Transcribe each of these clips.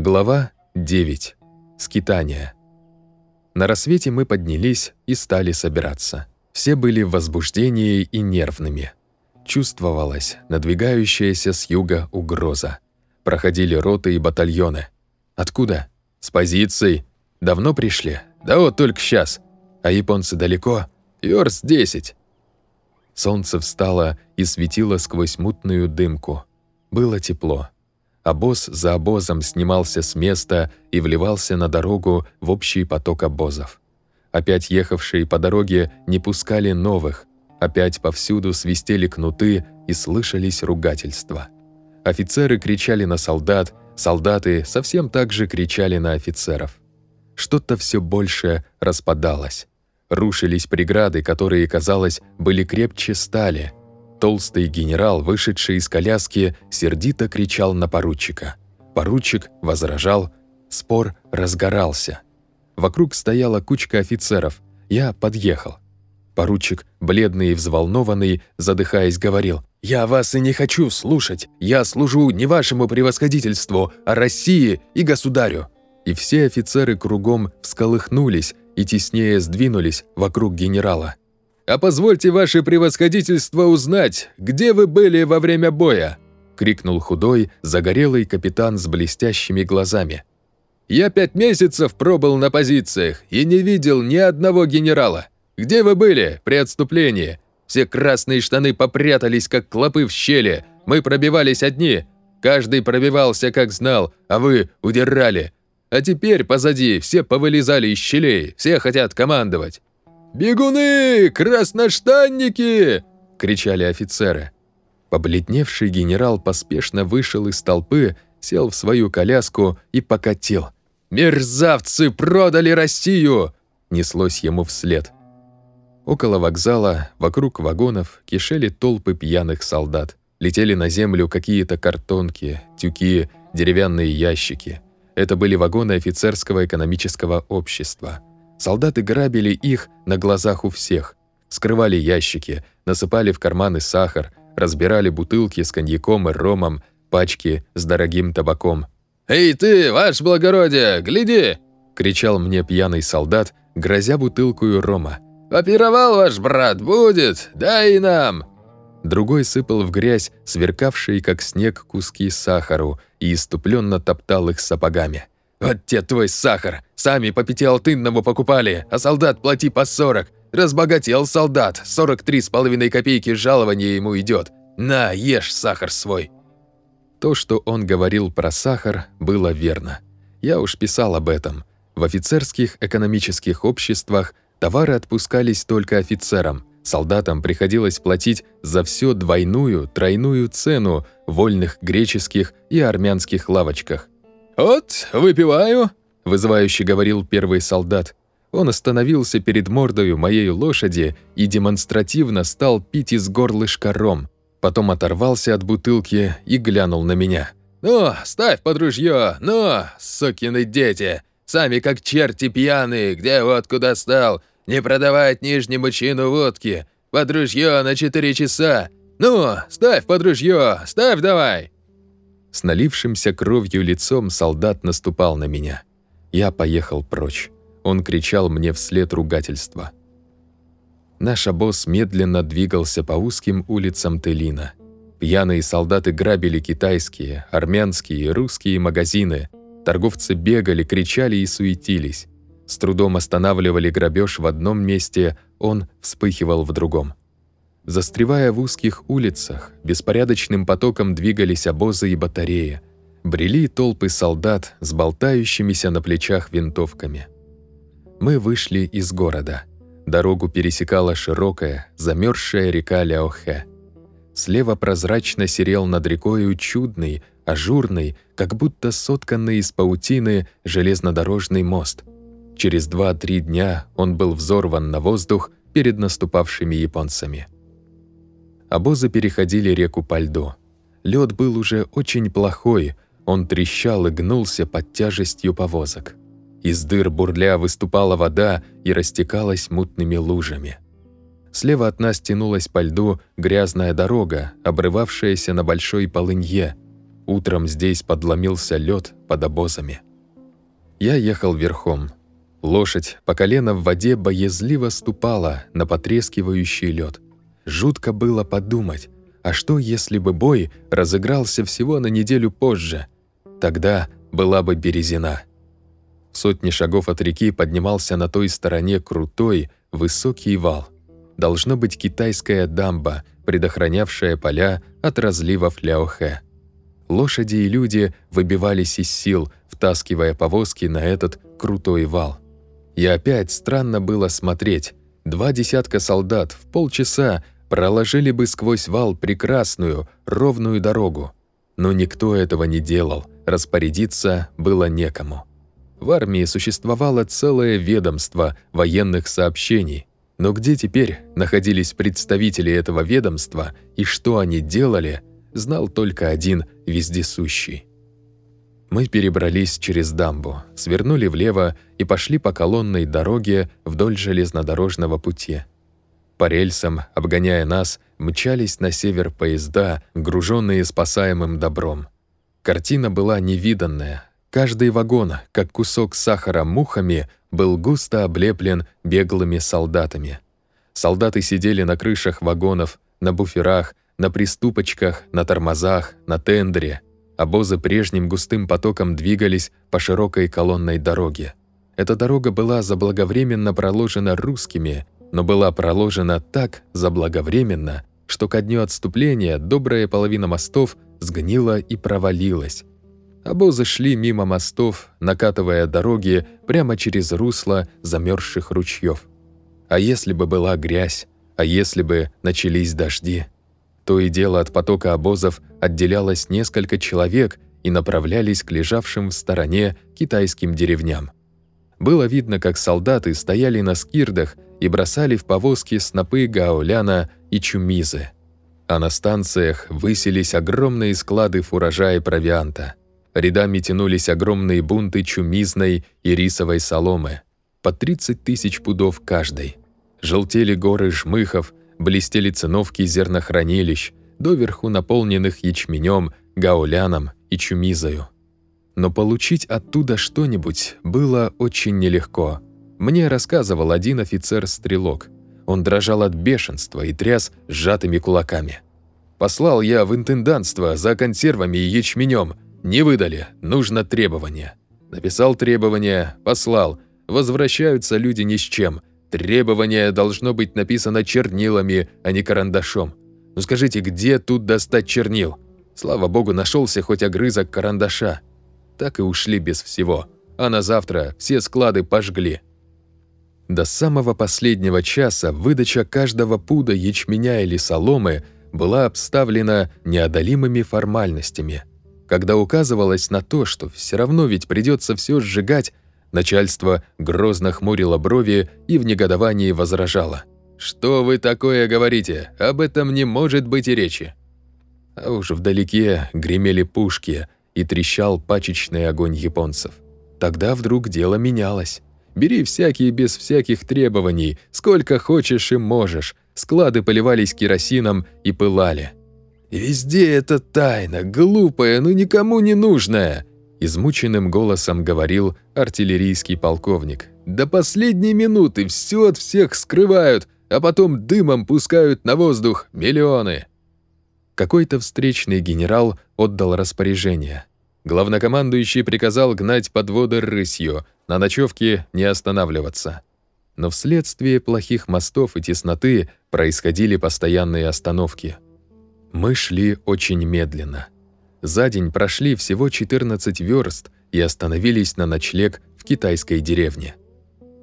Глава 9. Скитание. На рассвете мы поднялись и стали собираться. Все были в возбуждении и нервными. Чувствовалась надвигающаяся с юга угроза. Проходили роты и батальоны. Откуда? С позиций. Давно пришли? Да вот только сейчас. А японцы далеко? Ёрст 10. Солнце встало и светило сквозь мутную дымку. Было тепло. Обоз за обозом снимался с места и вливался на дорогу в общий поток обозов. Опять ехавшие по дороге не пускали новых, опять повсюду свистели кнуты и слышались ругательства. Офицеры кричали на солдат, солдаты совсем так же кричали на офицеров. Что-то все больше распадалось. Рушились преграды, которые, казалось, были крепче стали – Толстый генерал, вышедший из коляски, сердито кричал на поручика. Поручик возражал, спор разгорался. Вокруг стояла кучка офицеров. Я подъехал. Поручик, бледный и взволнованный, задыхаясь, говорил, «Я вас и не хочу слушать. Я служу не вашему превосходительству, а России и государю». И все офицеры кругом всколыхнулись и теснее сдвинулись вокруг генерала. «А позвольте ваше превосходительство узнать, где вы были во время боя?» — крикнул худой, загорелый капитан с блестящими глазами. «Я пять месяцев пробыл на позициях и не видел ни одного генерала. Где вы были при отступлении? Все красные штаны попрятались, как клопы в щели. Мы пробивались одни. Каждый пробивался, как знал, а вы удирали. А теперь позади все повылезали из щелей, все хотят командовать. «Бегуны! Красноштанники!» — кричали офицеры. Побледневший генерал поспешно вышел из толпы, сел в свою коляску и покатил. «Мерзавцы продали Россию!» — неслось ему вслед. Около вокзала, вокруг вагонов, кишели толпы пьяных солдат. Летели на землю какие-то картонки, тюки, деревянные ящики. Это были вагоны офицерского экономического общества. Солдаты грабили их на глазах у всех, скрывали ящики, насыпали в карманы сахар, разбирали бутылки с коньяком и ромом, пачки с дорогим табаком. «Эй ты, ваш благородие, гляди!» — кричал мне пьяный солдат, грозя бутылкою рома. «Попировал ваш брат, будет, дай и нам!» Другой сыпал в грязь, сверкавшие, как снег, куски сахару, и иступленно топтал их сапогами. «Вот те твой сахар! Сами по пятиалтынному покупали, а солдат плати по сорок. Разбогател солдат, сорок три с половиной копейки жалования ему идет. На, ешь сахар свой!» То, что он говорил про сахар, было верно. Я уж писал об этом. В офицерских экономических обществах товары отпускались только офицерам. Солдатам приходилось платить за все двойную, тройную цену в вольных греческих и армянских лавочках – «Вот, выпиваю», — вызывающе говорил первый солдат. Он остановился перед мордою моей лошади и демонстративно стал пить из горлышка ром. Потом оторвался от бутылки и глянул на меня. «Ну, ставь под ружье, ну, сукины дети! Сами как черти пьяные, где вот куда стал? Не продавать нижнему чину водки! Под ружье на четыре часа! Ну, ставь под ружье, ставь давай!» С налившимся кровью лицом солдат наступал на меня. Я поехал прочь. Он кричал мне вслед ругательства. Наш обоз медленно двигался по узким улицам Телина. Пьяные солдаты грабили китайские, армянские и русские магазины. Торговцы бегали, кричали и суетились. С трудом останавливали грабеж в одном месте, он вспыхивал в другом. Застревая в узких улицах, беспорядочным потоком двигались обозы и батареи. Брели толпы солдат с болтающимися на плечах винтовками. Мы вышли из города. Дорогу пересекала широкая, замерзшая река Ляохэ. Слева прозрачно серел над рекою чудный, ажурный, как будто сотканный из паутины железнодорожный мост. Через два-три дня он был взорван на воздух перед наступавшими японцами. Обозы переходили реку по льду. Лед был уже очень плохой, он трещал и гнулся под тяжестью повозок. Из дыр бурля выступала вода и растекалась мутными лужами. Слева от нас тянулась по льду грязная дорога, обрывавшаяся на большой полынье. Утром здесь подломился лед под обозами. Я ехал верхом. Лошадь по колено в воде боязливо ступала на потрескивающий лед. Жутко было подумать, а что если бы бой разыгрался всего на неделю позже? Тогда была бы березина. Сотни шагов от реки поднимался на той стороне крутой, высокий вал. Должно быть китайская дамба, предохранявшая поля от разливов Ляохэ. Лошади и люди выбивались из сил, втаскивая повозки на этот крутой вал. И опять странно было смотреть. Два десятка солдат в полчаса проложили бы сквозь вал прекрасную, ровную дорогу. Но никто этого не делал, распорядиться было некому. В армии существовало целое ведомство военных сообщений, но где теперь находились представители этого ведомства и что они делали, знал только один вездесущий. Мы перебрались через дамбу, свернули влево и пошли по колонной дороге вдоль железнодорожного пути. По рельсам, обгоняя нас, мчались на север поезда, груженные спасаемым добром. Картина была невиданная. Каждый вагон, как кусок сахара мухами, был густо облеплен беглыми солдатами. Солдаты сидели на крышах вагонов, на буферах, на приступочках, на тормозах, на тендере. Обозы прежним густым потоком двигались по широкой колонной дороге. Эта дорога была заблаговременно проложена русскими но была проложена так заблаговременно, что ко дню отступления добрая половина мостов сгнила и провалилась. Обозы шли мимо мостов, накатывая дороги прямо через русло замерзших ручьев. А если бы была грязь, а если бы начались дожди? То и дело от потока обозов отделялось несколько человек и направлялись к лежавшим в стороне китайским деревням. Было видно, как солдаты стояли на скирдах и бросали в повозки снопы гауляна и чумизы. А на станциях высились огромные склады фуража и провианта. Рядами тянулись огромные бунты чумизной и рисовой соломы, по 30 тысяч пудов каждой. Желтели горы жмыхов, блестели циновки зернохранилищ, доверху наполненных ячменем, гауляном и чумизою. Но получить оттуда что-нибудь было очень нелегко – мне рассказывал один офицер-стрелок. Он дрожал от бешенства и тряс сжатыми кулаками. «Послал я в интендантство за консервами и ячменем. Не выдали, нужно требование. Написал требование, послал. Возвращаются люди ни с чем. Требование должно быть написано чернилами, а не карандашом. Ну скажите, где тут достать чернил? Слава богу, нашелся хоть огрызок карандаша. Так и ушли без всего. А на завтра все склады пожгли. До самого последнего часа выдача каждого пуда ячменя или соломы была обставлена неодолимыми формальностями. Когда указывалось на то, что все равно ведь придется все сжигать, начальство грозно хмурило брови и в негодовании возражало. «Что вы такое говорите? Об этом не может быть и речи». А уж вдалеке гремели пушки и трещал пачечный огонь японцев. Тогда вдруг дело менялось. Бери всякие без всяких требований, сколько хочешь и можешь. Склады поливались керосином и пылали. «Везде это тайна, глупая, но никому не нужная», измученным голосом говорил артиллерийский полковник. «До последней минуты все от всех скрывают, а потом дымом пускают на воздух миллионы». Какой-то встречный генерал отдал распоряжение. Главнокомандующий приказал гнать подводы рысью, на ночевке не останавливаться. Но вследствие плохих мостов и тесноты происходили постоянные остановки. Мы шли очень медленно. За день прошли всего 14 верст и остановились на ночлег в китайской деревне.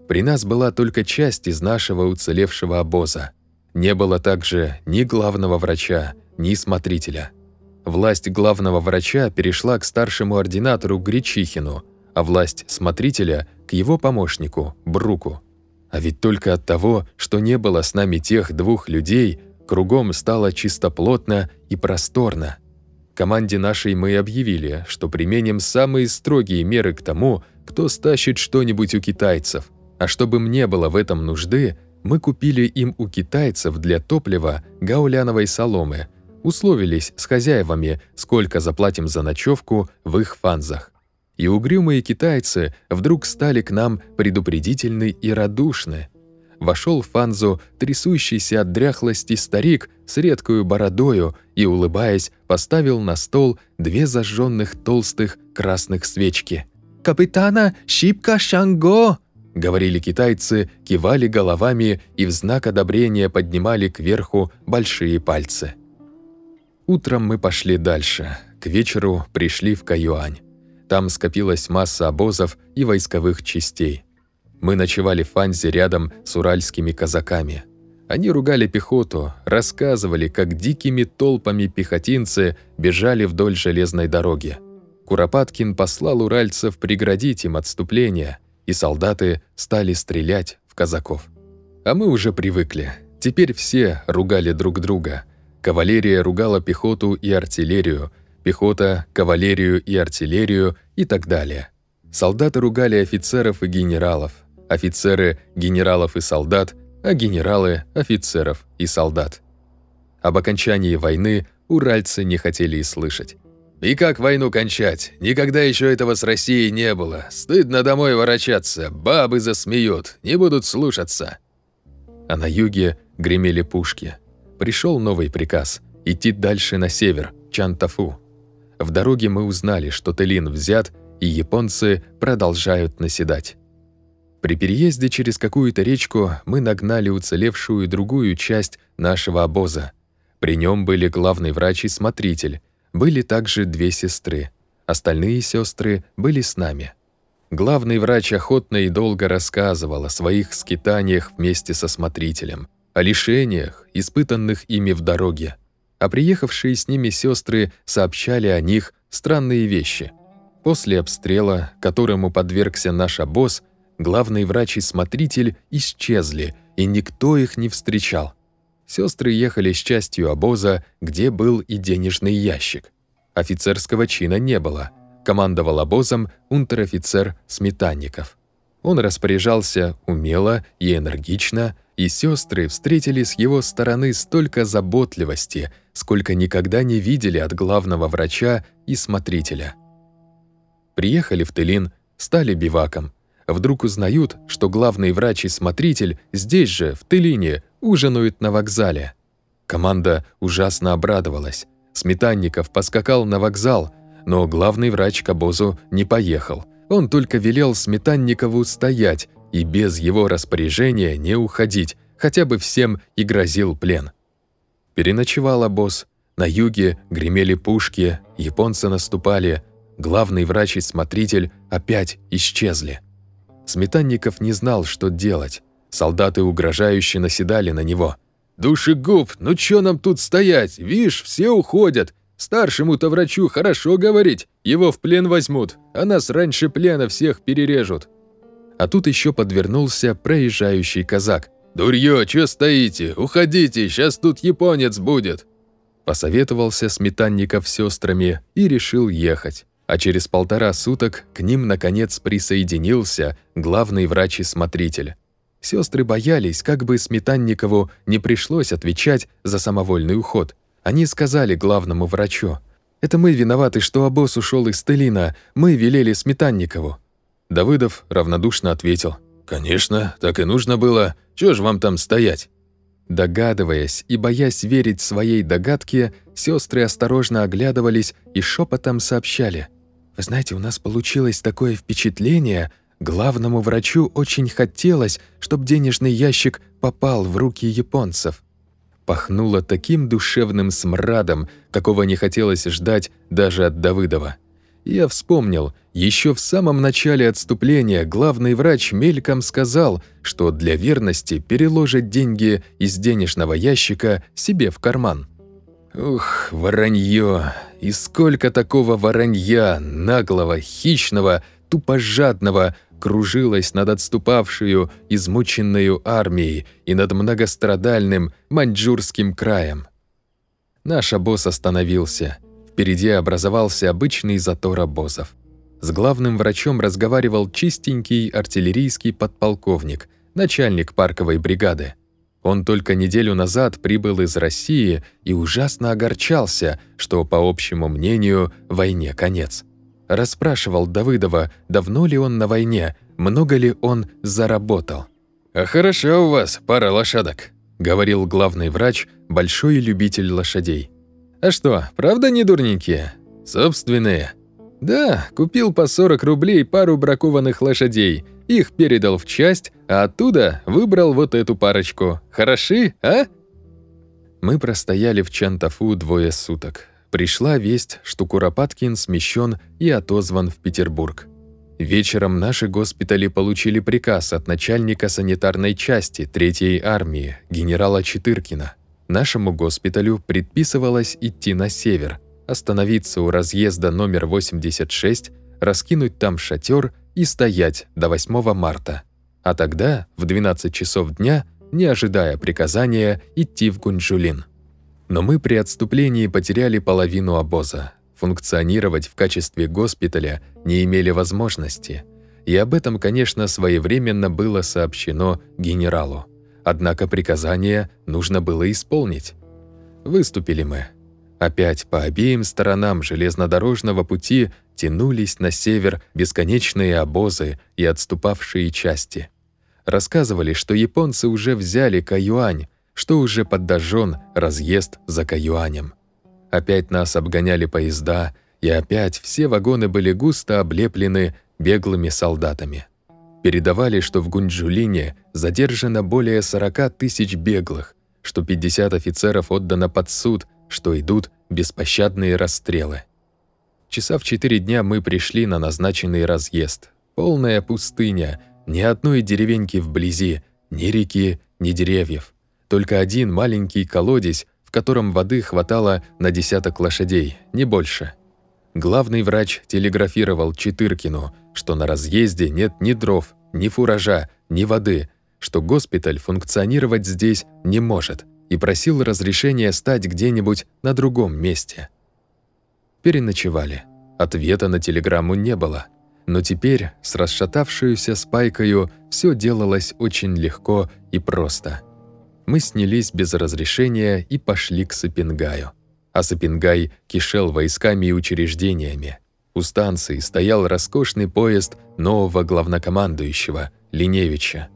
При нас была только часть из нашего уцелевшего обоза. Не было также ни главного врача, ни смотрителя. Власть главного врача перешла к старшему ординатору Гречихину, а власть смотрителя – к его помощнику, Бруку. А ведь только от того, что не было с нами тех двух людей, кругом стало чистоплотно и просторно. Команде нашей мы объявили, что применим самые строгие меры к тому, кто стащит что-нибудь у китайцев. А чтобы мне было в этом нужды, мы купили им у китайцев для топлива гауляновой соломы – условились с хозяевами, сколько заплатим за ночевку в их фанзах. И угрюмые китайцы вдруг стали к нам предупредительны и радушны. Вошел в фанзу трясущийся от дряхлости старик с редкую бородою и, улыбаясь, поставил на стол две зажженных толстых красных свечки. «Капитана Щипка Шанго!» — говорили китайцы, кивали головами и в знак одобрения поднимали кверху большие пальцы. Утром мы пошли дальше. К вечеру пришли в Каюань. Там скопилась масса обозов и войсковых частей. Мы ночевали в Фанзе рядом с уральскими казаками. Они ругали пехоту, рассказывали, как дикими толпами пехотинцы бежали вдоль железной дороги. Куропаткин послал уральцев преградить им отступление, и солдаты стали стрелять в казаков. А мы уже привыкли. Теперь все ругали друг друга – Кавалерия ругала пехоту и артиллерию, пехота – кавалерию и артиллерию и так далее. Солдаты ругали офицеров и генералов, офицеры – генералов и солдат, а генералы – офицеров и солдат. Об окончании войны уральцы не хотели и слышать. «И как войну кончать? Никогда еще этого с Россией не было. Стыдно домой ворочаться, бабы засмеют, не будут слушаться». А на юге гремели пушки – Пришел новый приказ – идти дальше на север, Чантафу. В дороге мы узнали, что Телин взят, и японцы продолжают наседать. При переезде через какую-то речку мы нагнали уцелевшую другую часть нашего обоза. При нем были главный врач и смотритель, были также две сестры. Остальные сестры были с нами. Главный врач охотно и долго рассказывал о своих скитаниях вместе со смотрителем, о лишениях, испытанных ими в дороге. А приехавшие с ними сестры сообщали о них странные вещи. После обстрела, которому подвергся наш обоз, главный врач и смотритель исчезли, и никто их не встречал. Сестры ехали с частью обоза, где был и денежный ящик. Офицерского чина не было. Командовал обозом унтер-офицер Сметанников. Он распоряжался умело и энергично, и сестры встретили с его стороны столько заботливости, сколько никогда не видели от главного врача и смотрителя. Приехали в Тылин, стали биваком. Вдруг узнают, что главный врач и смотритель здесь же, в Тылине, ужинают на вокзале. Команда ужасно обрадовалась. Сметанников поскакал на вокзал, но главный врач к обозу не поехал. Он только велел Сметанникову стоять и без его распоряжения не уходить, хотя бы всем и грозил плен. Переночевал обоз. На юге гремели пушки, японцы наступали, главный врач и смотритель опять исчезли. Сметанников не знал, что делать. Солдаты угрожающе наседали на него. «Душегуб, ну чё нам тут стоять? Вишь, все уходят. Старшему-то врачу хорошо говорить. Его в плен возьмут, а нас раньше плена всех перережут. А тут еще подвернулся проезжающий казак. «Дурьё, чё стоите? Уходите, сейчас тут японец будет!» Посоветовался Сметанников с сестрами и решил ехать. А через полтора суток к ним, наконец, присоединился главный врач и смотритель. Сестры боялись, как бы Сметанникову не пришлось отвечать за самовольный уход. Они сказали главному врачу, «Это мы виноваты, что обоз ушел из Телина, мы велели Сметанникову». Давыдов равнодушно ответил. «Конечно, так и нужно было. Чего ж вам там стоять?» Догадываясь и боясь верить своей догадке, сестры осторожно оглядывались и шепотом сообщали. «Вы знаете, у нас получилось такое впечатление, главному врачу очень хотелось, чтобы денежный ящик попал в руки японцев». Пахнуло таким душевным смрадом, какого не хотелось ждать даже от Давыдова. Я вспомнил, еще в самом начале отступления главный врач мельком сказал, что для верности переложит деньги из денежного ящика себе в карман. Ух, воронье! И сколько такого воронья, наглого, хищного, тупожадного, кружилось над отступавшую, измученную армией и над многострадальным маньчжурским краем. Наш обоз остановился — Впереди образовался обычный затор обозов. С главным врачом разговаривал чистенький артиллерийский подполковник, начальник парковой бригады. Он только неделю назад прибыл из России и ужасно огорчался, что, по общему мнению, войне конец. Расспрашивал Давыдова, давно ли он на войне, много ли он заработал. «А хороша у вас пара лошадок», — говорил главный врач, большой любитель лошадей. «А что, правда не дурненькие? Собственные?» «Да, купил по 40 рублей пару бракованных лошадей, их передал в часть, а оттуда выбрал вот эту парочку. Хороши, а?» Мы простояли в Чантафу двое суток. Пришла весть, что Куропаткин смещен и отозван в Петербург. Вечером наши госпитали получили приказ от начальника санитарной части Третьей армии, генерала Четыркина. Нашему госпиталю предписывалось идти на север, остановиться у разъезда номер 86, раскинуть там шатер и стоять до 8 марта. А тогда, в 12 часов дня, не ожидая приказания, идти в Гунчжулин. Но мы при отступлении потеряли половину обоза. Функционировать в качестве госпиталя не имели возможности. И об этом, конечно, своевременно было сообщено генералу. Однако приказание нужно было исполнить. Выступили мы. Опять по обеим сторонам железнодорожного пути тянулись на север бесконечные обозы и отступавшие части. Рассказывали, что японцы уже взяли Каюань, что уже подожжен разъезд за Каюанем. Опять нас обгоняли поезда, и опять все вагоны были густо облеплены беглыми солдатами. Передавали, что в Гунджулине задержано более 40 тысяч беглых, что 50 офицеров отдано под суд, что идут беспощадные расстрелы. Часа в четыре дня мы пришли на назначенный разъезд. Полная пустыня, ни одной деревеньки вблизи, ни реки, ни деревьев. Только один маленький колодец, в котором воды хватало на десяток лошадей, не больше. Главный врач телеграфировал Четыркину, что на разъезде нет ни дров, ни фуража, ни воды, что госпиталь функционировать здесь не может, и просил разрешения стать где-нибудь на другом месте. Переночевали. Ответа на телеграмму не было. Но теперь с расшатавшуюся спайкою все делалось очень легко и просто. Мы снялись без разрешения и пошли к Сапингаю. А Сапингай кишел войсками и учреждениями. У станции стоял роскошный поезд нового главнокомандующего, Линевича.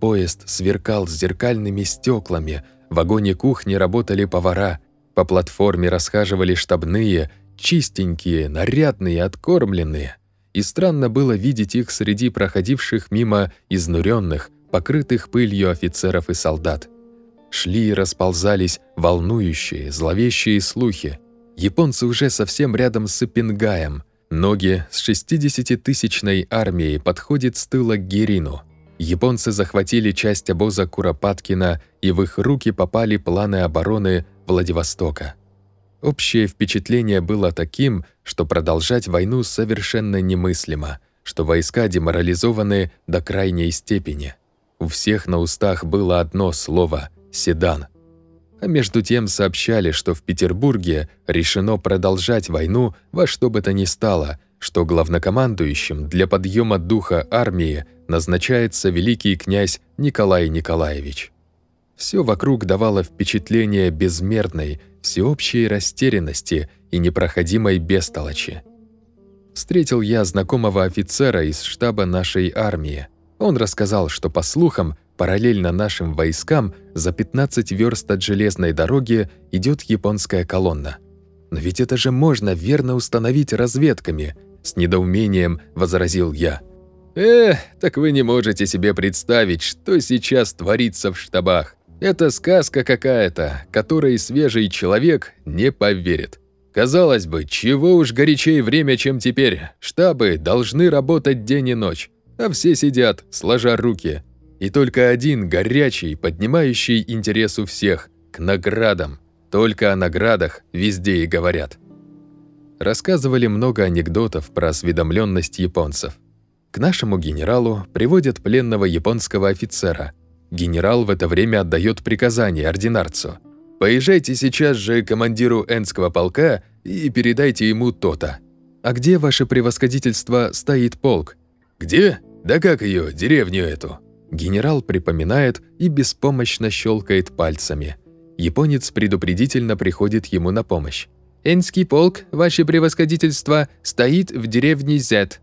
Поезд сверкал зеркальными стеклами, в вагоне кухни работали повара, по платформе расхаживали штабные чистенькие, нарядные, откормленные. И странно было видеть их среди проходивших мимо изнуренных, покрытых пылью офицеров и солдат. Шли и расползались волнующие, зловещие слухи. Японцы уже совсем рядом с Иппенгаем. Ноги с 60-тысячной армией подходят с тыла к Герину. Японцы захватили часть обоза Куропаткина, и в их руки попали планы обороны Владивостока. Общее впечатление было таким, что продолжать войну совершенно немыслимо, что войска деморализованы до крайней степени. У всех на устах было одно слово «седан». А между тем сообщали, что в Петербурге решено продолжать войну во что бы то ни стало, что главнокомандующим для подъема духа армии назначается великий князь Николай Николаевич. Все вокруг давало впечатление безмерной, всеобщей растерянности и непроходимой бестолочи. Встретил я знакомого офицера из штаба нашей армии. Он рассказал, что, по слухам, параллельно нашим войскам за 15 верст от железной дороги идет японская колонна. «Но ведь это же можно верно установить разведками», — с недоумением возразил я. «Эх, так вы не можете себе представить, что сейчас творится в штабах. Это сказка какая-то, которой свежий человек не поверит. Казалось бы, чего уж горячее время, чем теперь. Штабы должны работать день и ночь, а все сидят, сложа руки. И только один горячий, поднимающий интерес у всех, к наградам. Только о наградах везде и говорят. Рассказывали много анекдотов про осведомленность японцев. К нашему генералу приводят пленного японского офицера – Генерал в это время отдает приказание ординарцу. «Поезжайте сейчас же к командиру Энского полка и передайте ему то-то». «А где, ваше превосходительство, стоит полк?» «Где? Да как ее, деревню эту?» Генерал припоминает и беспомощно щелкает пальцами. Японец предупредительно приходит ему на помощь. «Энский полк, ваше превосходительство, стоит в деревне Зет».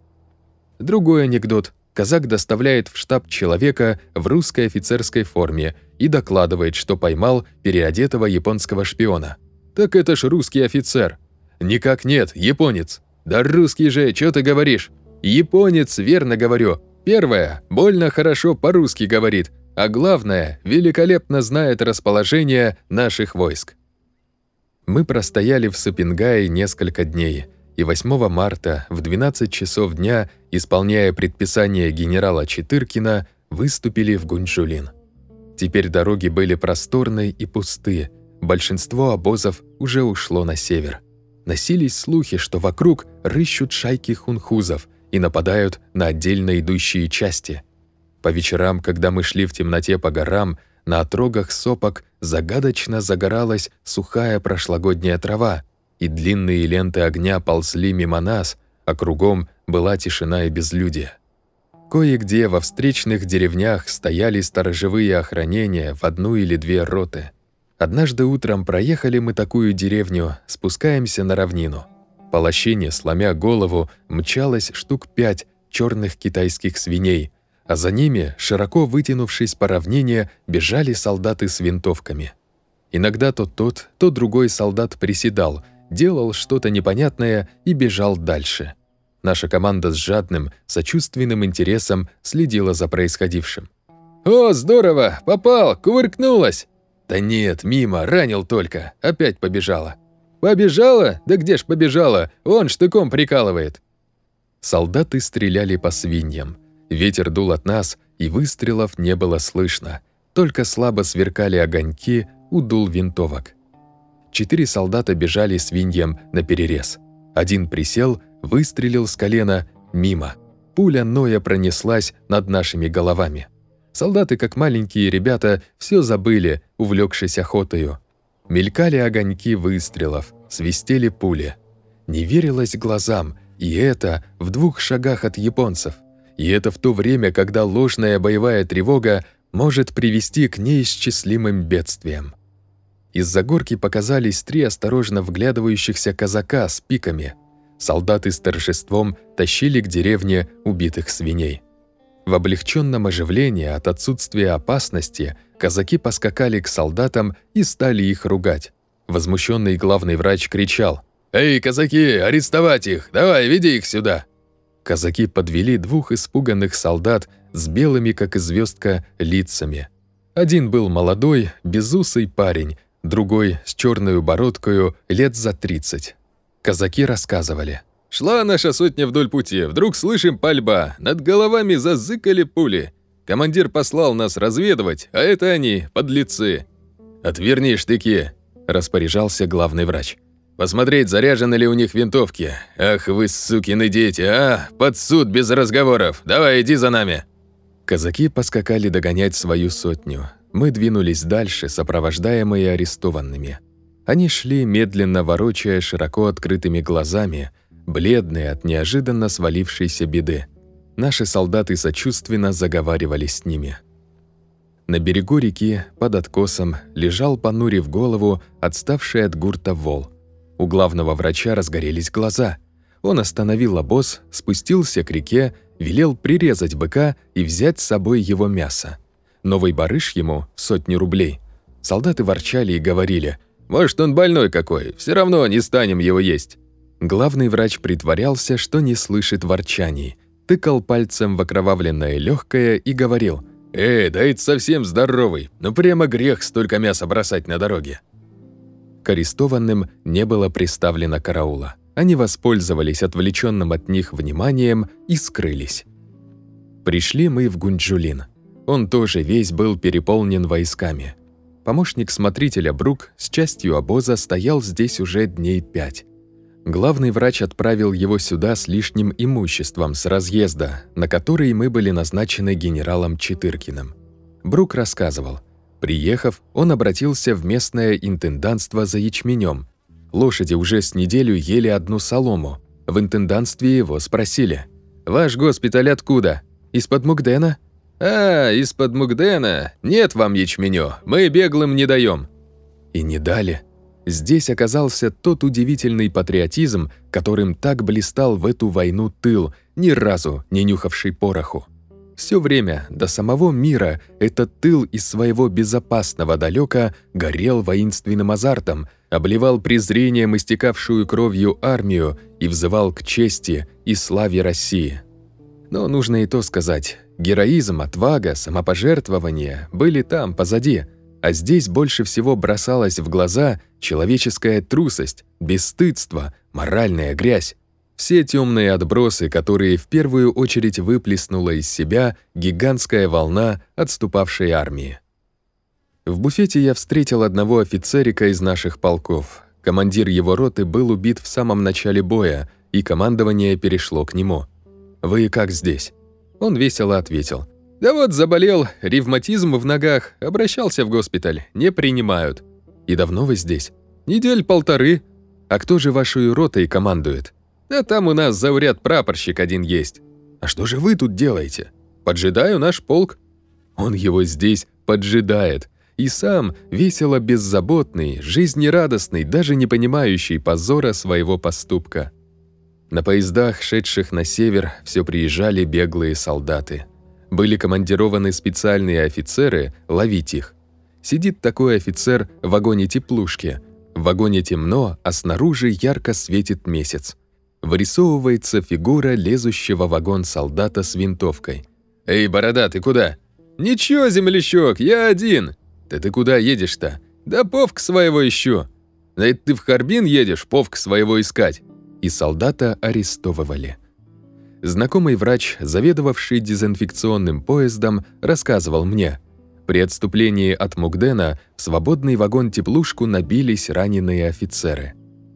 Другой анекдот. Казак доставляет в штаб человека в русской офицерской форме и докладывает, что поймал переодетого японского шпиона. «Так это ж русский офицер». «Никак нет, японец». «Да русский же, что ты говоришь?» «Японец, верно говорю. Первое, больно хорошо по-русски говорит, а главное, великолепно знает расположение наших войск». Мы простояли в Сапингае несколько дней, и 8 марта в 12 часов дня, исполняя предписание генерала Читыркина, выступили в Гунчжулин. Теперь дороги были просторные и пустые, большинство обозов уже ушло на север. Носились слухи, что вокруг рыщут шайки хунхузов и нападают на отдельно идущие части. По вечерам, когда мы шли в темноте по горам, на отрогах сопок загадочно загоралась сухая прошлогодняя трава, и длинные ленты огня ползли мимо нас, а кругом была тишина и безлюдие. Кое-где во встречных деревнях стояли сторожевые охранения в одну или две роты. Однажды утром проехали мы такую деревню, спускаемся на равнину. По сломя голову, мчалось штук пять черных китайских свиней, а за ними, широко вытянувшись по равнине, бежали солдаты с винтовками. Иногда то тот, то другой солдат приседал – делал что-то непонятное и бежал дальше. Наша команда с жадным, сочувственным интересом следила за происходившим. «О, здорово! Попал! Кувыркнулась!» «Да нет, мимо, ранил только. Опять побежала». «Побежала? Да где ж побежала? Он штыком прикалывает». Солдаты стреляли по свиньям. Ветер дул от нас, и выстрелов не было слышно. Только слабо сверкали огоньки, удул винтовок. Четыре солдата бежали свиньям на перерез. Один присел, выстрелил с колена мимо. Пуля Ноя пронеслась над нашими головами. Солдаты, как маленькие ребята, все забыли, увлекшись охотою. Мелькали огоньки выстрелов, свистели пули. Не верилось глазам, и это в двух шагах от японцев. И это в то время, когда ложная боевая тревога может привести к неисчислимым бедствиям. Из-за горки показались три осторожно вглядывающихся казака с пиками. Солдаты с торжеством тащили к деревне убитых свиней. В облегченном оживлении от отсутствия опасности казаки поскакали к солдатам и стали их ругать. Возмущенный главный врач кричал «Эй, казаки, арестовать их! Давай, веди их сюда!» Казаки подвели двух испуганных солдат с белыми, как и звездка, лицами. Один был молодой, безусый парень, другой с черной бородкою лет за тридцать. Казаки рассказывали. «Шла наша сотня вдоль пути, вдруг слышим пальба, над головами зазыкали пули. Командир послал нас разведывать, а это они, подлецы». «Отверни штыки», – распоряжался главный врач. «Посмотреть, заряжены ли у них винтовки. Ах вы, сукины дети, а! Под суд без разговоров! Давай, иди за нами!» Казаки поскакали догонять свою сотню. Мы двинулись дальше, сопровождаемые арестованными. Они шли, медленно ворочая широко открытыми глазами, бледные от неожиданно свалившейся беды. Наши солдаты сочувственно заговаривали с ними. На берегу реки, под откосом, лежал, понурив голову, отставший от гурта вол. У главного врача разгорелись глаза. Он остановил обоз, спустился к реке, велел прирезать быка и взять с собой его мясо. Новый барыш ему сотни рублей. Солдаты ворчали и говорили, «Может, он больной какой, все равно не станем его есть». Главный врач притворялся, что не слышит ворчаний, тыкал пальцем в окровавленное легкое и говорил, «Эй, да это совсем здоровый, ну прямо грех столько мяса бросать на дороге». К арестованным не было приставлено караула. Они воспользовались отвлеченным от них вниманием и скрылись. Пришли мы в Гунджулин. Он тоже весь был переполнен войсками. Помощник смотрителя Брук с частью обоза стоял здесь уже дней пять. Главный врач отправил его сюда с лишним имуществом с разъезда, на который мы были назначены генералом Читыркиным. Брук рассказывал. Приехав, он обратился в местное интендантство за ячменем. Лошади уже с неделю ели одну солому. В интендантстве его спросили. «Ваш госпиталь откуда? Из-под Мукдена?» «А, из-под Мугдена? Нет вам ячменю, мы беглым не даем. И не дали. Здесь оказался тот удивительный патриотизм, которым так блистал в эту войну тыл, ни разу не нюхавший пороху. Все время до самого мира этот тыл из своего безопасного далека горел воинственным азартом, обливал презрением истекавшую кровью армию и взывал к чести и славе России. Но нужно и то сказать, героизм, отвага, самопожертвование были там, позади, а здесь больше всего бросалась в глаза человеческая трусость, бесстыдство, моральная грязь. Все темные отбросы, которые в первую очередь выплеснула из себя гигантская волна отступавшей армии. В буфете я встретил одного офицерика из наших полков. Командир его роты был убит в самом начале боя, и командование перешло к нему. «Вы как здесь?» Он весело ответил. «Да вот заболел, ревматизм в ногах, обращался в госпиталь, не принимают». «И давно вы здесь?» «Недель полторы». «А кто же вашей ротой командует?» «Да там у нас зауряд прапорщик один есть». «А что же вы тут делаете?» «Поджидаю наш полк». Он его здесь поджидает. И сам весело беззаботный, жизнерадостный, даже не понимающий позора своего поступка. На поездах, шедших на север, все приезжали беглые солдаты. Были командированы специальные офицеры ловить их. Сидит такой офицер в вагоне теплушки. В вагоне темно, а снаружи ярко светит месяц. Вырисовывается фигура лезущего в вагон солдата с винтовкой. «Эй, борода, ты куда?» «Ничего, землящок, я один!» «Да ты куда едешь-то?» «Да повк своего ищу!» «Да это ты в Харбин едешь, повк своего искать!» и солдата арестовывали. Знакомый врач, заведовавший дезинфекционным поездом, рассказывал мне, при отступлении от Мугдена в свободный вагон-теплушку набились раненые офицеры.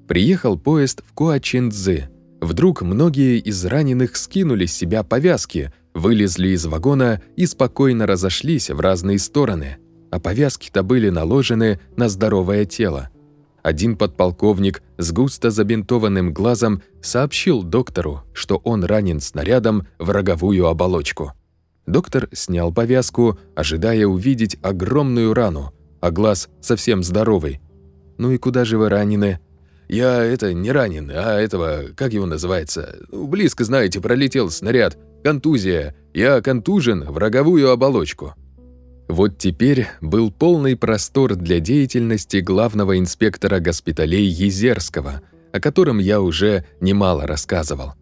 Приехал поезд в Куачинцзы. Вдруг многие из раненых скинули с себя повязки, вылезли из вагона и спокойно разошлись в разные стороны, а повязки-то были наложены на здоровое тело. Один подполковник с густо забинтованным глазом сообщил доктору, что он ранен снарядом в роговую оболочку. Доктор снял повязку, ожидая увидеть огромную рану, а глаз совсем здоровый. «Ну и куда же вы ранены?» «Я это не ранен, а этого, как его называется? Близко, знаете, пролетел снаряд. Контузия. Я контужен в роговую оболочку». Вот теперь был полный простор для деятельности главного инспектора госпиталей Езерского, о котором я уже немало рассказывал.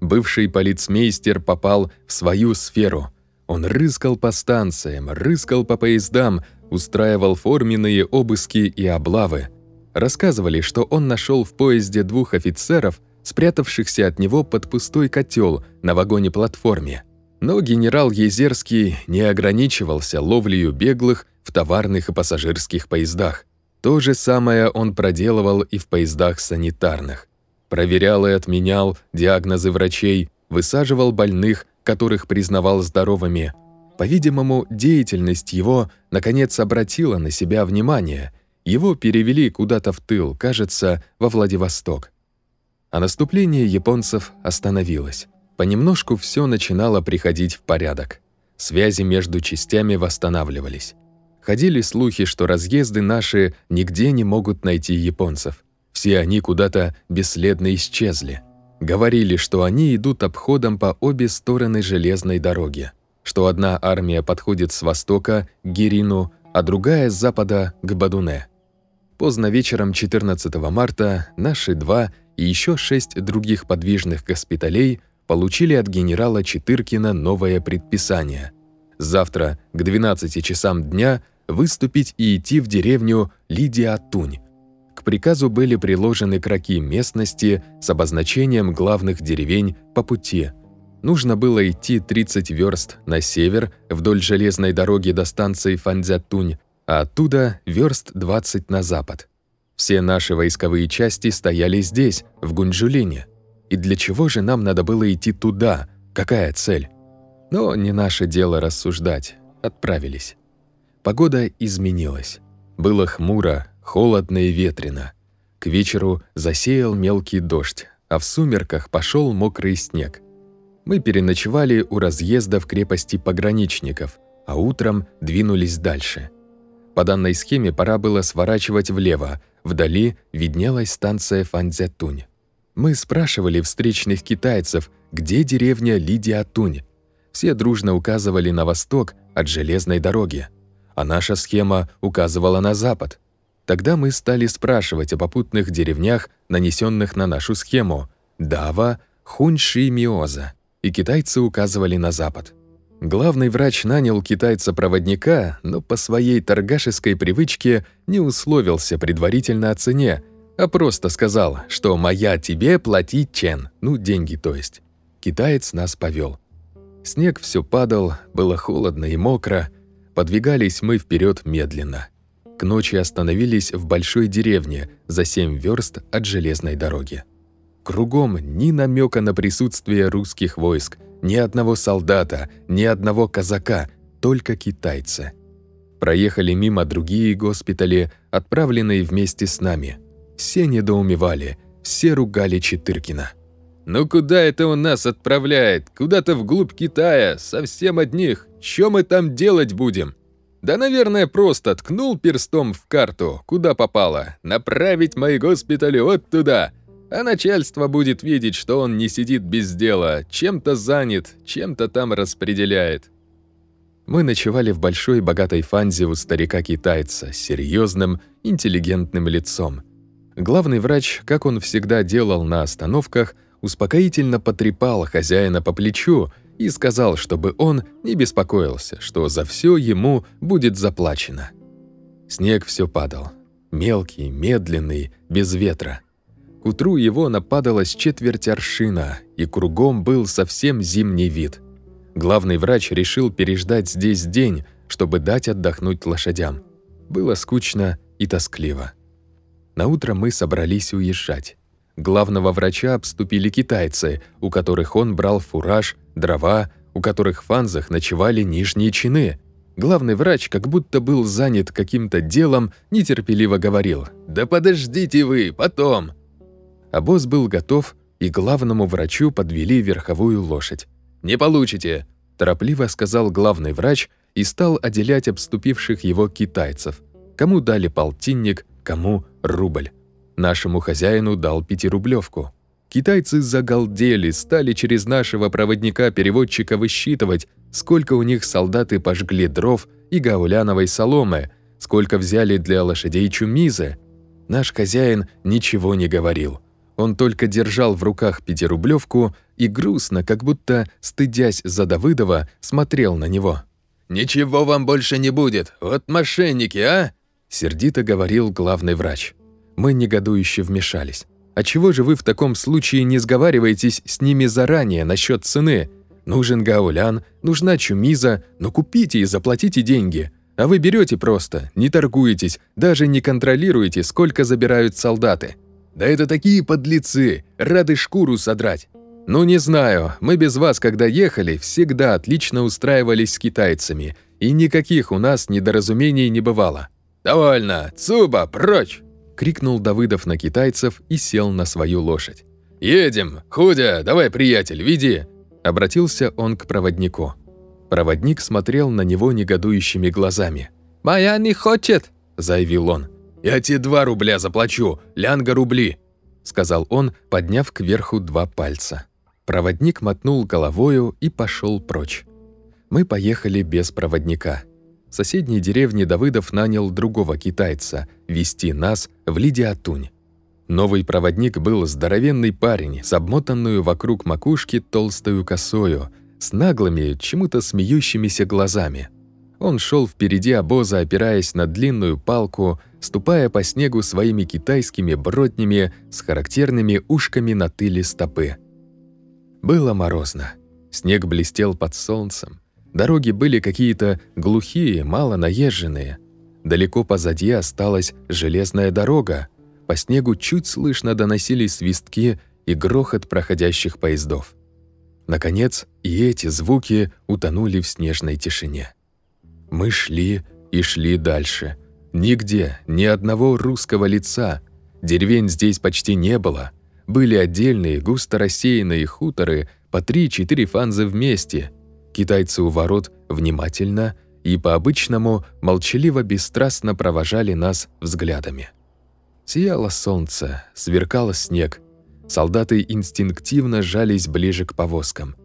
Бывший полицмейстер попал в свою сферу. Он рыскал по станциям, рыскал по поездам, устраивал форменные обыски и облавы. Рассказывали, что он нашел в поезде двух офицеров, спрятавшихся от него под пустой котел на вагоне-платформе. Но генерал Езерский не ограничивался ловлею беглых в товарных и пассажирских поездах. То же самое он проделывал и в поездах санитарных. Проверял и отменял диагнозы врачей, высаживал больных, которых признавал здоровыми. По-видимому, деятельность его, наконец, обратила на себя внимание. Его перевели куда-то в тыл, кажется, во Владивосток. А наступление японцев остановилось. Понемножку все начинало приходить в порядок. Связи между частями восстанавливались. Ходили слухи, что разъезды наши нигде не могут найти японцев. Все они куда-то бесследно исчезли. Говорили, что они идут обходом по обе стороны железной дороги, что одна армия подходит с востока к Гирину, а другая с запада к Бадуне. Поздно вечером 14 марта наши два и еще шесть других подвижных госпиталей получили от генерала Читыркина новое предписание. Завтра к 12 часам дня выступить и идти в деревню Лидия-Тунь. К приказу были приложены кроки местности с обозначением главных деревень по пути. Нужно было идти 30 верст на север вдоль железной дороги до станции Фанзятунь, а оттуда верст 20 на запад. Все наши войсковые части стояли здесь, в Гунджулине. И для чего же нам надо было идти туда? Какая цель? Но не наше дело рассуждать. Отправились. Погода изменилась. Было хмуро, холодно и ветрено. К вечеру засеял мелкий дождь, а в сумерках пошел мокрый снег. Мы переночевали у разъезда в крепости пограничников, а утром двинулись дальше. По данной схеме пора было сворачивать влево, вдали виднелась станция Фанзятунь. Мы спрашивали встречных китайцев, где деревня Лидия-Тунь. Все дружно указывали на восток от железной дороги, а наша схема указывала на запад. Тогда мы стали спрашивать о попутных деревнях, нанесенных на нашу схему – Дава, Хуньши и Миоза, и китайцы указывали на запад. Главный врач нанял китайца-проводника, но по своей торгашеской привычке не условился предварительно о цене, а просто сказал, что «моя тебе платить чен», ну, деньги то есть. Китаец нас повел. Снег все падал, было холодно и мокро. Подвигались мы вперед медленно. К ночи остановились в большой деревне за семь верст от железной дороги. Кругом ни намека на присутствие русских войск, ни одного солдата, ни одного казака, только китайцы. Проехали мимо другие госпитали, отправленные вместе с нами – все недоумевали, все ругали Четыркина. «Ну куда это он нас отправляет? Куда-то вглубь Китая, совсем одних. Что мы там делать будем?» «Да, наверное, просто ткнул перстом в карту, куда попало. Направить мои госпитали вот туда. А начальство будет видеть, что он не сидит без дела, чем-то занят, чем-то там распределяет». Мы ночевали в большой богатой фанзе у старика-китайца с серьезным, интеллигентным лицом. Главный врач, как он всегда делал на остановках, успокоительно потрепал хозяина по плечу и сказал, чтобы он не беспокоился, что за все ему будет заплачено. Снег все падал. Мелкий, медленный, без ветра. К утру его нападалось четверть аршина, и кругом был совсем зимний вид. Главный врач решил переждать здесь день, чтобы дать отдохнуть лошадям. Было скучно и тоскливо. На утро мы собрались уезжать. Главного врача обступили китайцы, у которых он брал фураж, дрова, у которых в фанзах ночевали нижние чины. Главный врач, как будто был занят каким-то делом, нетерпеливо говорил «Да подождите вы, потом!» А босс был готов, и главному врачу подвели верховую лошадь. «Не получите!» – торопливо сказал главный врач и стал отделять обступивших его китайцев. Кому дали полтинник, кому рубль. Нашему хозяину дал пятирублевку. Китайцы загалдели, стали через нашего проводника-переводчика высчитывать, сколько у них солдаты пожгли дров и гауляновой соломы, сколько взяли для лошадей чумизы. Наш хозяин ничего не говорил. Он только держал в руках пятирублевку и грустно, как будто, стыдясь за Давыдова, смотрел на него. «Ничего вам больше не будет, вот мошенники, а!» Сердито говорил главный врач. Мы негодующе вмешались. «А чего же вы в таком случае не сговариваетесь с ними заранее насчет цены? Нужен гаулян, нужна чумиза, но купите и заплатите деньги. А вы берете просто, не торгуетесь, даже не контролируете, сколько забирают солдаты. Да это такие подлецы, рады шкуру содрать. Ну не знаю, мы без вас, когда ехали, всегда отлично устраивались с китайцами, и никаких у нас недоразумений не бывало. «Довольно! Цуба, прочь!» — крикнул Давыдов на китайцев и сел на свою лошадь. «Едем! Худя, давай, приятель, веди!» Обратился он к проводнику. Проводник смотрел на него негодующими глазами. «Моя не хочет!» – заявил он. «Я тебе два рубля заплачу, лянга рубли!» – сказал он, подняв кверху два пальца. Проводник мотнул головою и пошел прочь. Мы поехали без проводника. В соседней деревне Давыдов нанял другого китайца вести нас в Лидиатунь. Новый проводник был здоровенный парень с обмотанную вокруг макушки толстую косою, с наглыми, чему-то смеющимися глазами. Он шел впереди обоза, опираясь на длинную палку, ступая по снегу своими китайскими броднями с характерными ушками на тыле стопы. Было морозно. Снег блестел под солнцем. Дороги были какие-то глухие, мало наезженные. Далеко позади осталась железная дорога. По снегу чуть слышно доносились свистки и грохот проходящих поездов. Наконец, и эти звуки утонули в снежной тишине. Мы шли и шли дальше. Нигде, ни одного русского лица. Деревень здесь почти не было. Были отдельные, густо рассеянные хуторы, по 3-4 фанзы вместе. Китайцы у ворот внимательно и по-обычному молчаливо-бесстрастно провожали нас взглядами. Сияло солнце, сверкал снег. Солдаты инстинктивно сжались ближе к повозкам.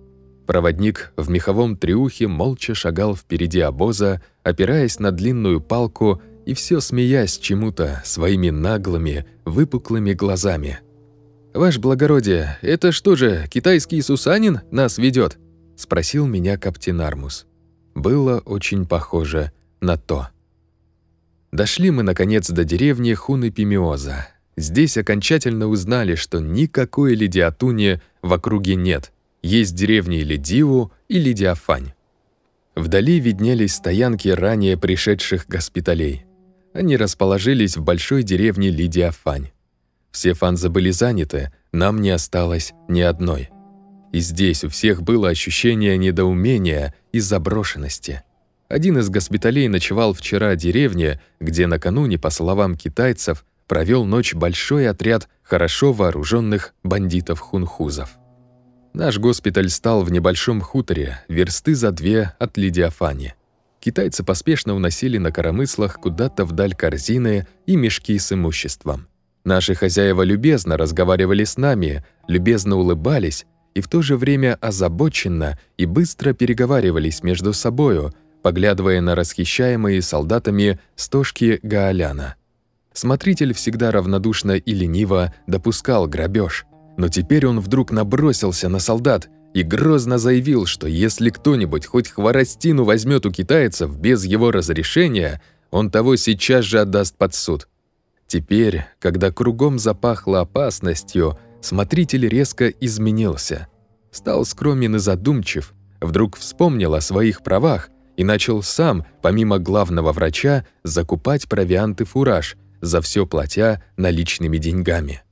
Проводник в меховом триухе молча шагал впереди обоза, опираясь на длинную палку и все смеясь чему-то своими наглыми, выпуклыми глазами. «Ваше благородие, это что же, китайский Сусанин нас ведет? Спросил меня каптен Армус. Было очень похоже на то. Дошли мы, наконец, до деревни Хуны-Пимиоза. Здесь окончательно узнали, что никакой Лидиатуни в округе нет. Есть деревни Лидиу и Лидиафань. Вдали виднелись стоянки ранее пришедших госпиталей. Они расположились в большой деревне Лидиафань. Все фанзы были заняты, нам не осталось ни одной. И здесь у всех было ощущение недоумения и заброшенности. Один из госпиталей ночевал вчера в деревне, где накануне, по словам китайцев, провел ночь большой отряд хорошо вооруженных бандитов-хунхузов. Наш госпиталь стал в небольшом хуторе, версты за две от Лидиафани. Китайцы поспешно уносили на коромыслах куда-то вдаль корзины и мешки с имуществом. Наши хозяева любезно разговаривали с нами, любезно улыбались и в то же время озабоченно и быстро переговаривались между собою, поглядывая на расхищаемые солдатами стошки Гаоляна. Смотритель всегда равнодушно и лениво допускал грабеж, но теперь он вдруг набросился на солдат и грозно заявил, что если кто-нибудь хоть хворостину возьмет у китайцев без его разрешения, он того сейчас же отдаст под суд. Теперь, когда кругом запахло опасностью, смотритель резко изменился. Стал скромен и задумчив, вдруг вспомнил о своих правах и начал сам, помимо главного врача, закупать провиант и фураж, за все платя наличными деньгами.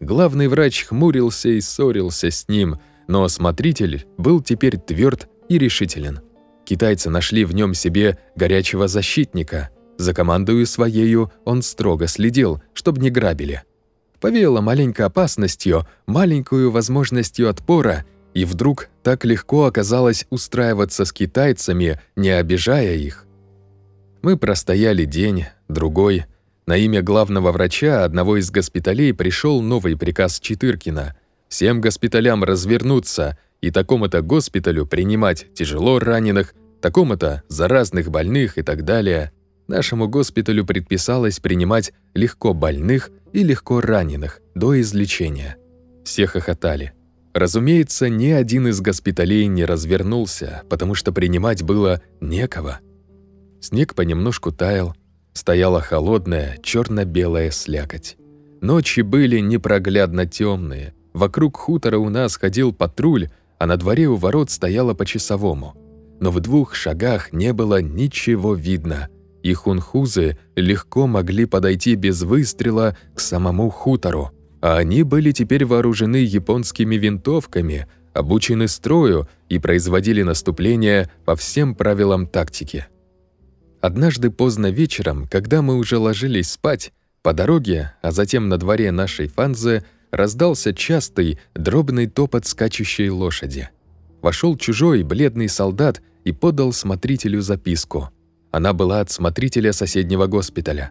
Главный врач хмурился и ссорился с ним, но смотритель был теперь тверд и решителен. Китайцы нашли в нем себе горячего защитника. За командою своею он строго следил, чтобы не грабили. Повеяло маленькой опасностью, маленькую возможностью отпора, и вдруг так легко оказалось устраиваться с китайцами, не обижая их. Мы простояли день, другой. На имя главного врача одного из госпиталей пришел новый приказ Читыркина – всем госпиталям развернуться и такому-то госпиталю принимать тяжело раненых, такому-то заразных больных и так далее. Нашему госпиталю предписалось принимать легко больных и легко раненых до излечения. Все хохотали. Разумеется, ни один из госпиталей не развернулся, потому что принимать было некого. Снег понемножку таял, стояла холодная черно белая слякоть. Ночи были непроглядно темные. Вокруг хутора у нас ходил патруль, а на дворе у ворот стояло по часовому. Но в двух шагах не было ничего видно – и хунхузы легко могли подойти без выстрела к самому хутору, а они были теперь вооружены японскими винтовками, обучены строю и производили наступление по всем правилам тактики. Однажды поздно вечером, когда мы уже ложились спать, по дороге, а затем на дворе нашей фанзы, раздался частый, дробный топот скачущей лошади. Вошел чужой, бледный солдат и подал смотрителю записку – она была от смотрителя соседнего госпиталя.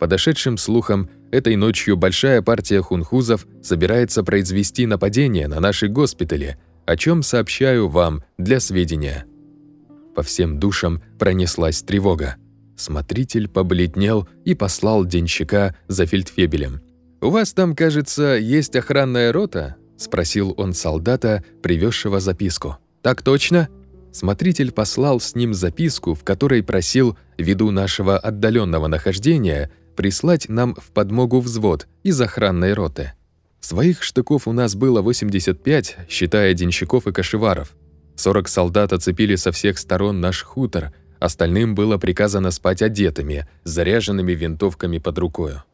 Подошедшим слухам, этой ночью большая партия хунхузов собирается произвести нападение на наши госпитали, о чем сообщаю вам для сведения. По всем душам пронеслась тревога. Смотритель побледнел и послал денщика за фельдфебелем. «У вас там, кажется, есть охранная рота?» – спросил он солдата, привезшего записку. «Так точно?» Смотритель послал с ним записку, в которой просил, ввиду нашего отдаленного нахождения, прислать нам в подмогу взвод из охранной роты. Своих штыков у нас было 85, считая денщиков и кошеваров. 40 солдат оцепили со всех сторон наш хутор, остальным было приказано спать одетыми, заряженными винтовками под рукою.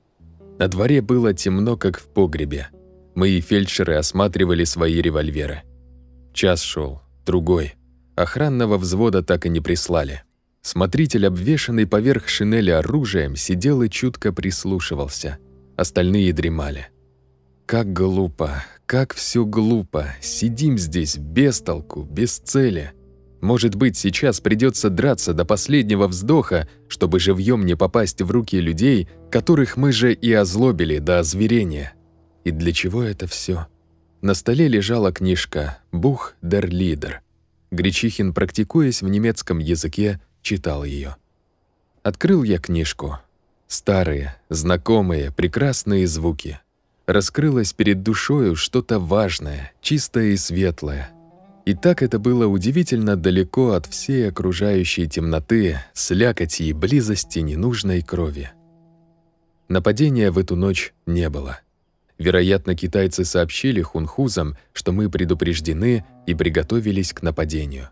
На дворе было темно, как в погребе. Мы и фельдшеры осматривали свои револьверы. Час шел, другой – Охранного взвода так и не прислали. Смотритель, обвешанный поверх шинели оружием, сидел и чутко прислушивался. Остальные дремали. Как глупо, как все глупо. Сидим здесь без толку, без цели. Может быть, сейчас придется драться до последнего вздоха, чтобы живьем не попасть в руки людей, которых мы же и озлобили до озверения. И для чего это все? На столе лежала книжка «Бух дер Лидер». Гречихин, практикуясь в немецком языке, читал ее. Открыл я книжку. Старые, знакомые, прекрасные звуки. Раскрылось перед душою что-то важное, чистое и светлое, и так это было удивительно далеко от всей окружающей темноты, слякоти и близости ненужной крови. Нападения в эту ночь не было. Вероятно, китайцы сообщили хунхузам, что мы предупреждены и приготовились к нападению.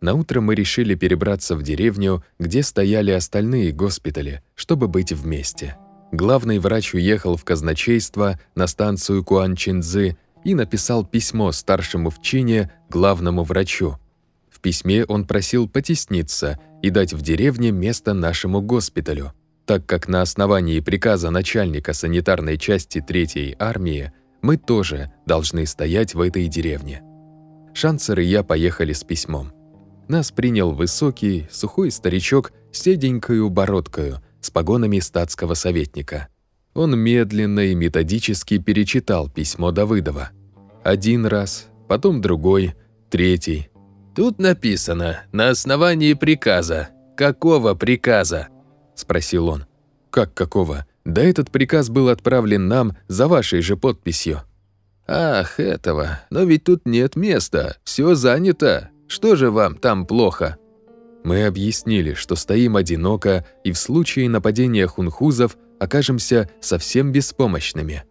Наутро мы решили перебраться в деревню, где стояли остальные госпитали, чтобы быть вместе. Главный врач уехал в казначейство на станцию Куанчинзы и написал письмо старшему в чине главному врачу. В письме он просил потесниться и дать в деревне место нашему госпиталю, так как на основании приказа начальника санитарной части Третьей армии мы тоже должны стоять в этой деревне. Шансер и я поехали с письмом. Нас принял высокий, сухой старичок с седенькою бородкою, с погонами статского советника. Он медленно и методически перечитал письмо Давыдова. Один раз, потом другой, третий. «Тут написано, на основании приказа. Какого приказа?» – спросил он. «Как какого? Да этот приказ был отправлен нам за вашей же подписью». «Ах, этого. Но ведь тут нет места. Все занято. Что же вам там плохо?» Мы объяснили, что стоим одиноко и в случае нападения хунхузов окажемся совсем беспомощными.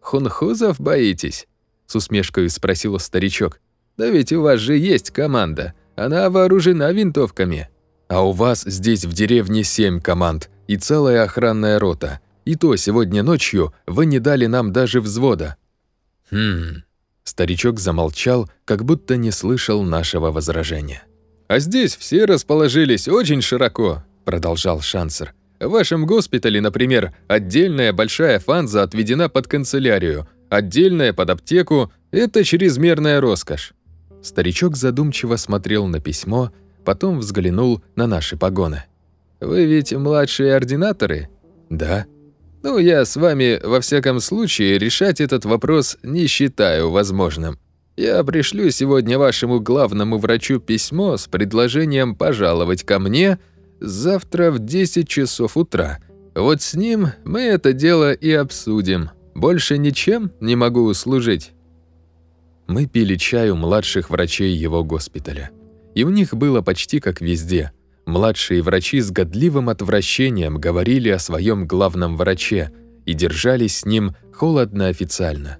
«Хунхузов боитесь?» – с усмешкой спросил старичок. «Да ведь у вас же есть команда. Она вооружена винтовками». «А у вас здесь в деревне семь команд и целая охранная рота. И то сегодня ночью вы не дали нам даже взвода». «Хм...» Старичок замолчал, как будто не слышал нашего возражения. «А здесь все расположились очень широко», – продолжал Шансер. «В вашем госпитале, например, отдельная большая фанза отведена под канцелярию, отдельная под аптеку – это чрезмерная роскошь». Старичок задумчиво смотрел на письмо, потом взглянул на наши погоны. «Вы ведь младшие ординаторы?» «Да». «Ну, я с вами, во всяком случае, решать этот вопрос не считаю возможным. Я пришлю сегодня вашему главному врачу письмо с предложением пожаловать ко мне завтра в 10 часов утра. Вот с ним мы это дело и обсудим. Больше ничем не могу услужить». Мы пили чай у младших врачей его госпиталя. И у них было почти как везде. Младшие врачи с годливым отвращением говорили о своем главном враче и держались с ним холодно официально.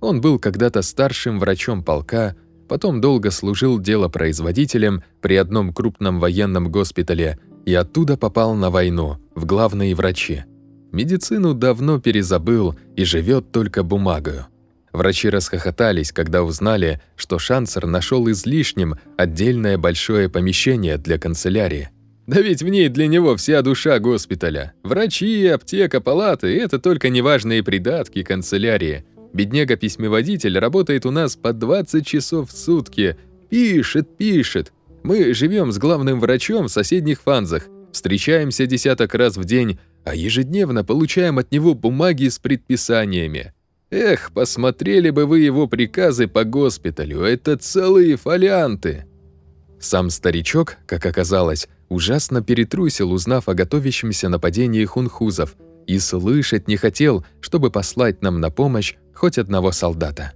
Он был когда-то старшим врачом полка, потом долго служил делопроизводителем при одном крупном военном госпитале и оттуда попал на войну, в главные врачи. Медицину давно перезабыл и живет только бумагою. Врачи расхохотались, когда узнали, что Шансер нашел излишним отдельное большое помещение для канцелярии. Да ведь в ней для него вся душа госпиталя. Врачи, аптека, палаты – это только неважные придатки канцелярии. Бедняга-письмеводитель работает у нас по 20 часов в сутки. Пишет, пишет. Мы живем с главным врачом в соседних фанзах, встречаемся десяток раз в день, а ежедневно получаем от него бумаги с предписаниями. Эх, посмотрели бы вы его приказы по госпиталю, это целые фолианты. Сам старичок, как оказалось, ужасно перетрусил, узнав о готовящемся нападении хунхузов, и слышать не хотел, чтобы послать нам на помощь хоть одного солдата.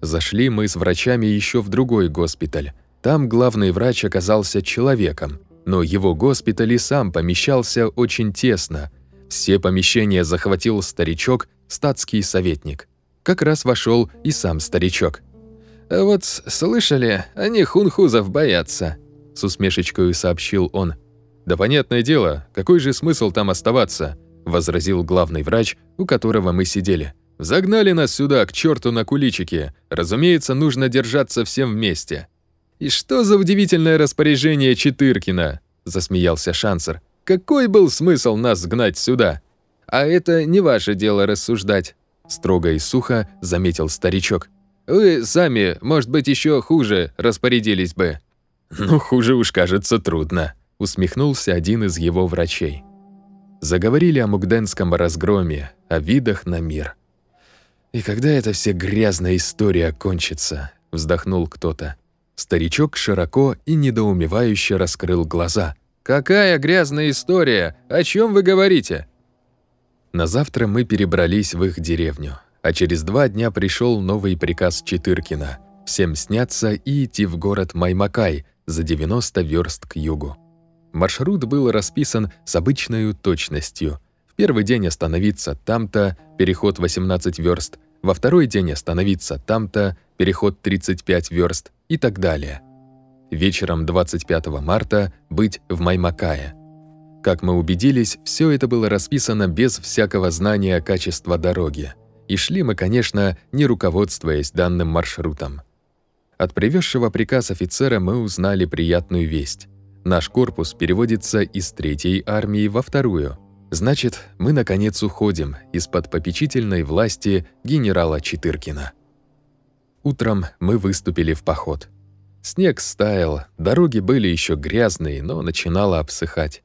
Зашли мы с врачами еще в другой госпиталь. Там главный врач оказался человеком, но его госпиталь и сам помещался очень тесно. Все помещения захватил старичок, статский советник. Как раз вошел и сам старичок. «А вот слышали, они хунхузов боятся», – с усмешечкой сообщил он. «Да понятное дело, какой же смысл там оставаться?» – возразил главный врач, у которого мы сидели. Загнали нас сюда, к черту на куличики. Разумеется, нужно держаться всем вместе». «И что за удивительное распоряжение Четыркина?» – засмеялся Шансер. «Какой был смысл нас гнать сюда? А это не ваше дело рассуждать», – Строго и сухо заметил старичок. «Вы сами, может быть, еще хуже распорядились бы». «Ну, хуже уж, кажется, трудно», — усмехнулся один из его врачей. Заговорили о мугденском разгроме, о видах на мир. «И когда эта вся грязная история кончится?» — вздохнул кто-то. Старичок широко и недоумевающе раскрыл глаза. «Какая грязная история? О чем вы говорите?» На завтра мы перебрались в их деревню, а через два дня пришел новый приказ Четыркина – всем сняться и идти в город Маймакай за 90 верст к югу. Маршрут был расписан с обычной точностью. В первый день остановиться там-то, переход 18 верст, во второй день остановиться там-то, переход 35 верст и так далее. Вечером 25 марта быть в Маймакае. Как мы убедились, все это было расписано без всякого знания качества дороги. И шли мы, конечно, не руководствуясь данным маршрутом. От привезшего приказ офицера мы узнали приятную весть. Наш корпус переводится из третьей армии во вторую. Значит, мы наконец уходим из-под попечительной власти генерала Читыркина. Утром мы выступили в поход. Снег стаял, дороги были еще грязные, но начинало обсыхать.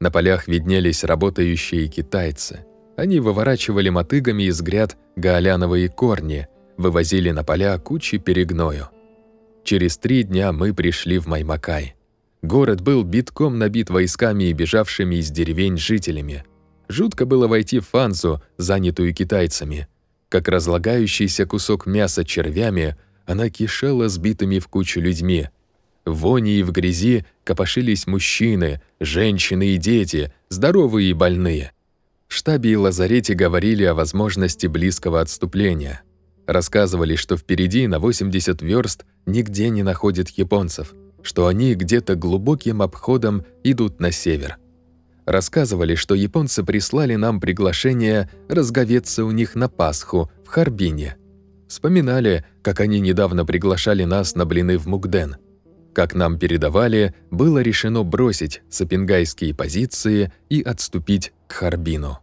На полях виднелись работающие китайцы. Они выворачивали мотыгами из гряд гаоляновые корни, вывозили на поля кучи перегною. Через три дня мы пришли в Маймакай. Город был битком набит войсками и бежавшими из деревень жителями. Жутко было войти в Фанзу, занятую китайцами. Как разлагающийся кусок мяса червями, она кишела сбитыми в кучу людьми. Вони и в грязи копошились мужчины, женщины и дети, здоровые и больные. В штабе и лазарете говорили о возможности близкого отступления. Рассказывали, что впереди на 80 верст нигде не находят японцев – что они где-то глубоким обходом идут на север. Рассказывали, что японцы прислали нам приглашение разговеться у них на Пасху в Харбине. Вспоминали, как они недавно приглашали нас на блины в Мукден. Как нам передавали, было решено бросить сапингайские позиции и отступить к Харбину.